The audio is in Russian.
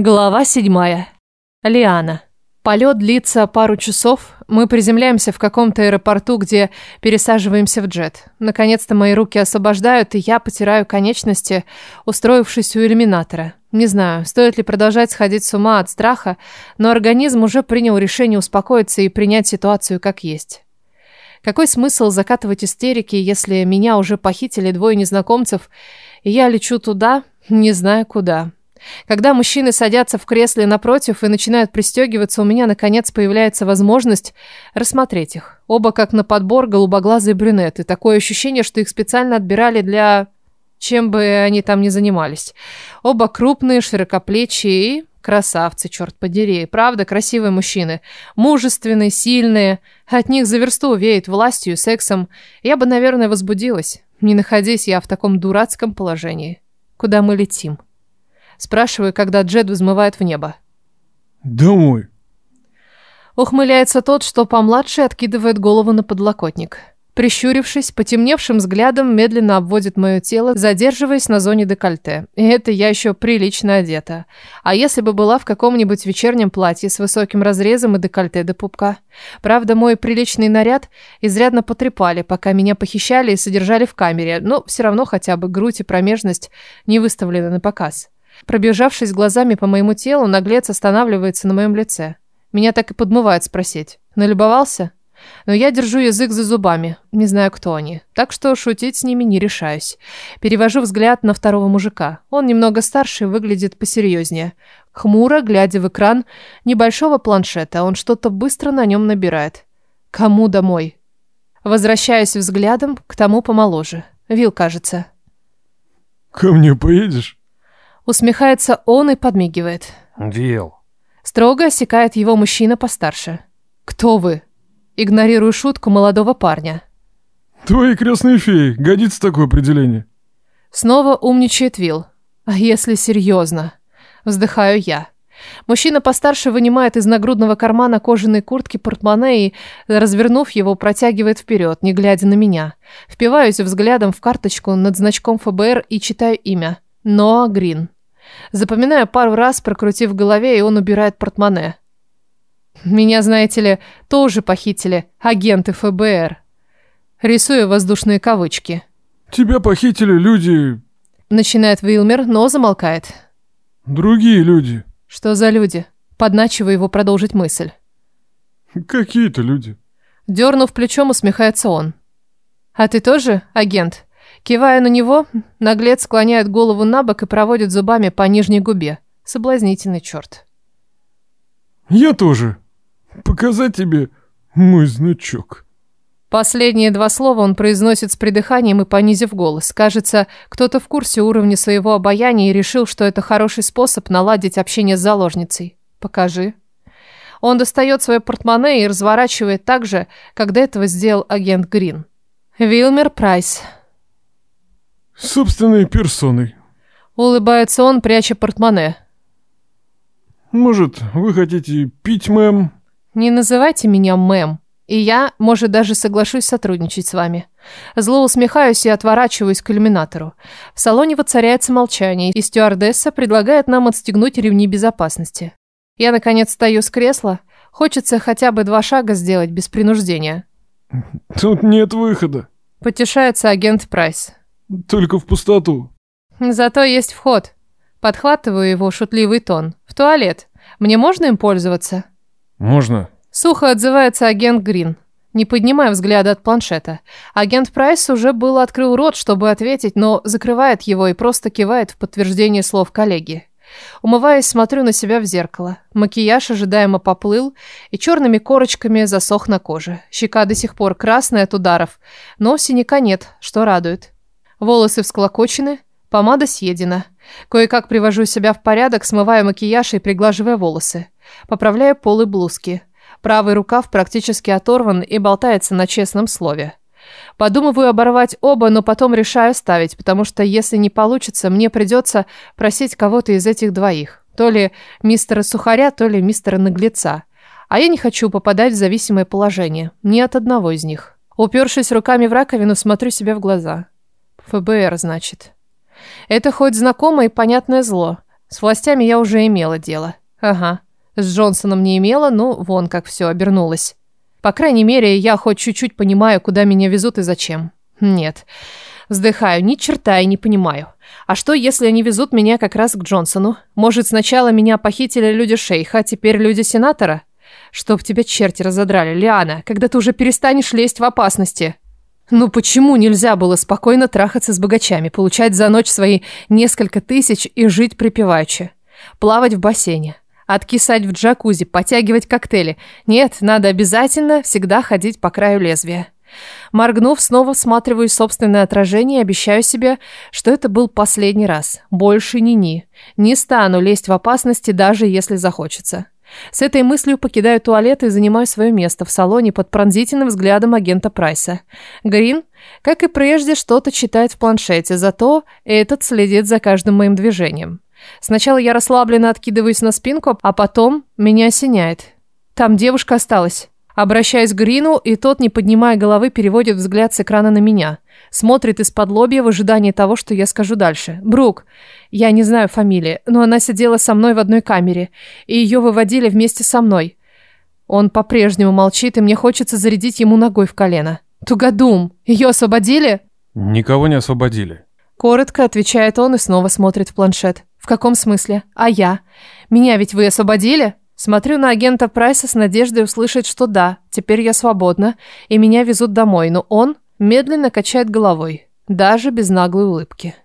Глава седьмая. Лиана. Полет длится пару часов. Мы приземляемся в каком-то аэропорту, где пересаживаемся в джет. Наконец-то мои руки освобождают, и я потираю конечности, устроившись у иллюминатора. Не знаю, стоит ли продолжать сходить с ума от страха, но организм уже принял решение успокоиться и принять ситуацию как есть. Какой смысл закатывать истерики, если меня уже похитили двое незнакомцев, и я лечу туда, не знаю куда. Когда мужчины садятся в кресле напротив и начинают пристегиваться, у меня, наконец, появляется возможность рассмотреть их. Оба, как на подбор, голубоглазые брюнеты. Такое ощущение, что их специально отбирали для... чем бы они там ни занимались. Оба крупные, широкоплечие и красавцы, черт подери. Правда, красивые мужчины. Мужественные, сильные. От них за версту веет властью, сексом. Я бы, наверное, возбудилась, не находясь я в таком дурацком положении. Куда мы летим? Спрашиваю, когда Джед взмывает в небо. Домой. Ухмыляется тот, что помладше откидывает голову на подлокотник. Прищурившись, потемневшим взглядом медленно обводит мое тело, задерживаясь на зоне декольте. И это я еще прилично одета. А если бы была в каком-нибудь вечернем платье с высоким разрезом и декольте до пупка? Правда, мой приличный наряд изрядно потрепали, пока меня похищали и содержали в камере, но все равно хотя бы грудь и промежность не выставлены на показ. Пробежавшись глазами по моему телу, наглец останавливается на моем лице. Меня так и подмывает спросить. Налюбовался? Но я держу язык за зубами, не знаю, кто они. Так что шутить с ними не решаюсь. Перевожу взгляд на второго мужика. Он немного старше и выглядит посерьезнее. Хмуро, глядя в экран небольшого планшета, он что-то быстро на нем набирает. Кому домой? Возвращаюсь взглядом к тому помоложе. Вил, кажется. Ко мне поедешь? Усмехается он и подмигивает. Вил. Строго осекает его мужчина постарше. «Кто вы?» Игнорирую шутку молодого парня. Твои крестные феи. Годится такое определение. Снова умничает Вил. А если серьезно? Вздыхаю я. Мужчина постарше вынимает из нагрудного кармана кожаной куртки портмоне и, развернув его, протягивает вперед, не глядя на меня. Впиваюсь взглядом в карточку над значком ФБР и читаю имя. Ноа Грин. Запоминаю пару раз, прокрутив в голове, и он убирает портмоне. Меня, знаете ли, тоже похитили агенты ФБР. Рисую воздушные кавычки. Тебя похитили люди... Начинает Вилмер, но замолкает. Другие люди. Что за люди? Подначиваю его продолжить мысль. Какие-то люди. Дернув плечом, усмехается он. А ты тоже агент? Кивая на него, наглец склоняет голову на бок и проводит зубами по нижней губе. Соблазнительный черт. Я тоже. Показать тебе мой значок. Последние два слова он произносит с придыханием и понизив голос. Кажется, кто-то в курсе уровня своего обаяния и решил, что это хороший способ наладить общение с заложницей. Покажи. Он достает свое портмоне и разворачивает так же, как до этого сделал агент Грин. Вилмер Прайс. Собственной персоной. Улыбается он, пряча портмоне. Может, вы хотите пить, мэм? Не называйте меня мэм. И я, может, даже соглашусь сотрудничать с вами. Зло усмехаюсь и отворачиваюсь к иллюминатору. В салоне воцаряется молчание, и стюардесса предлагает нам отстегнуть ремни безопасности. Я, наконец, встаю с кресла. Хочется хотя бы два шага сделать без принуждения. Тут нет выхода. Потешается агент Прайс. Только в пустоту. Зато есть вход. Подхватываю его шутливый тон. В туалет. Мне можно им пользоваться? Можно. Сухо отзывается агент Грин, не поднимая взгляда от планшета. Агент Прайс уже было открыл рот, чтобы ответить, но закрывает его и просто кивает в подтверждение слов коллеги. Умываясь, смотрю на себя в зеркало. Макияж ожидаемо поплыл и черными корочками засох на коже. Щека до сих пор красная от ударов, но синяка нет, что радует. Волосы всклокочены, помада съедена. Кое-как привожу себя в порядок, смывая макияж и приглаживая волосы. Поправляю полы блузки. Правый рукав практически оторван и болтается на честном слове. Подумываю оборвать оба, но потом решаю ставить, потому что если не получится, мне придется просить кого-то из этих двоих. То ли мистера Сухаря, то ли мистера Наглеца. А я не хочу попадать в зависимое положение. Ни от одного из них. Упершись руками в раковину, смотрю себе в глаза. ФБР, значит. Это хоть знакомое и понятное зло. С властями я уже имела дело. Ага. С Джонсоном не имела, ну, вон как все обернулось. По крайней мере, я хоть чуть-чуть понимаю, куда меня везут и зачем. Нет. Вздыхаю, ни черта и не понимаю. А что, если они везут меня как раз к Джонсону? Может, сначала меня похитили люди шейха, а теперь люди сенатора? Чтоб тебя черти разодрали, Лиана, когда ты уже перестанешь лезть в опасности. Ну почему нельзя было спокойно трахаться с богачами, получать за ночь свои несколько тысяч и жить припеваючи? Плавать в бассейне, откисать в джакузи, потягивать коктейли. Нет, надо обязательно всегда ходить по краю лезвия. Моргнув, снова всматриваю собственное отражение и обещаю себе, что это был последний раз. Больше ни-ни. Не стану лезть в опасности, даже если захочется. С этой мыслью покидаю туалет и занимаю свое место в салоне под пронзительным взглядом агента Прайса. Грин, как и прежде, что-то читает в планшете, зато этот следит за каждым моим движением. Сначала я расслабленно откидываюсь на спинку, а потом меня осеняет. Там девушка осталась. Обращаясь к Грину, и тот, не поднимая головы, переводит взгляд с экрана на меня. Смотрит из-под лобья в ожидании того, что я скажу дальше. «Брук. Я не знаю фамилии, но она сидела со мной в одной камере, и ее выводили вместе со мной». Он по-прежнему молчит, и мне хочется зарядить ему ногой в колено. «Тугодум. Ее освободили?» Никого не освободили. Коротко отвечает он и снова смотрит в планшет. «В каком смысле? А я? Меня ведь вы освободили?» Смотрю на агента Прайса с надеждой услышать, что да, теперь я свободна, и меня везут домой, но он медленно качает головой, даже без наглой улыбки.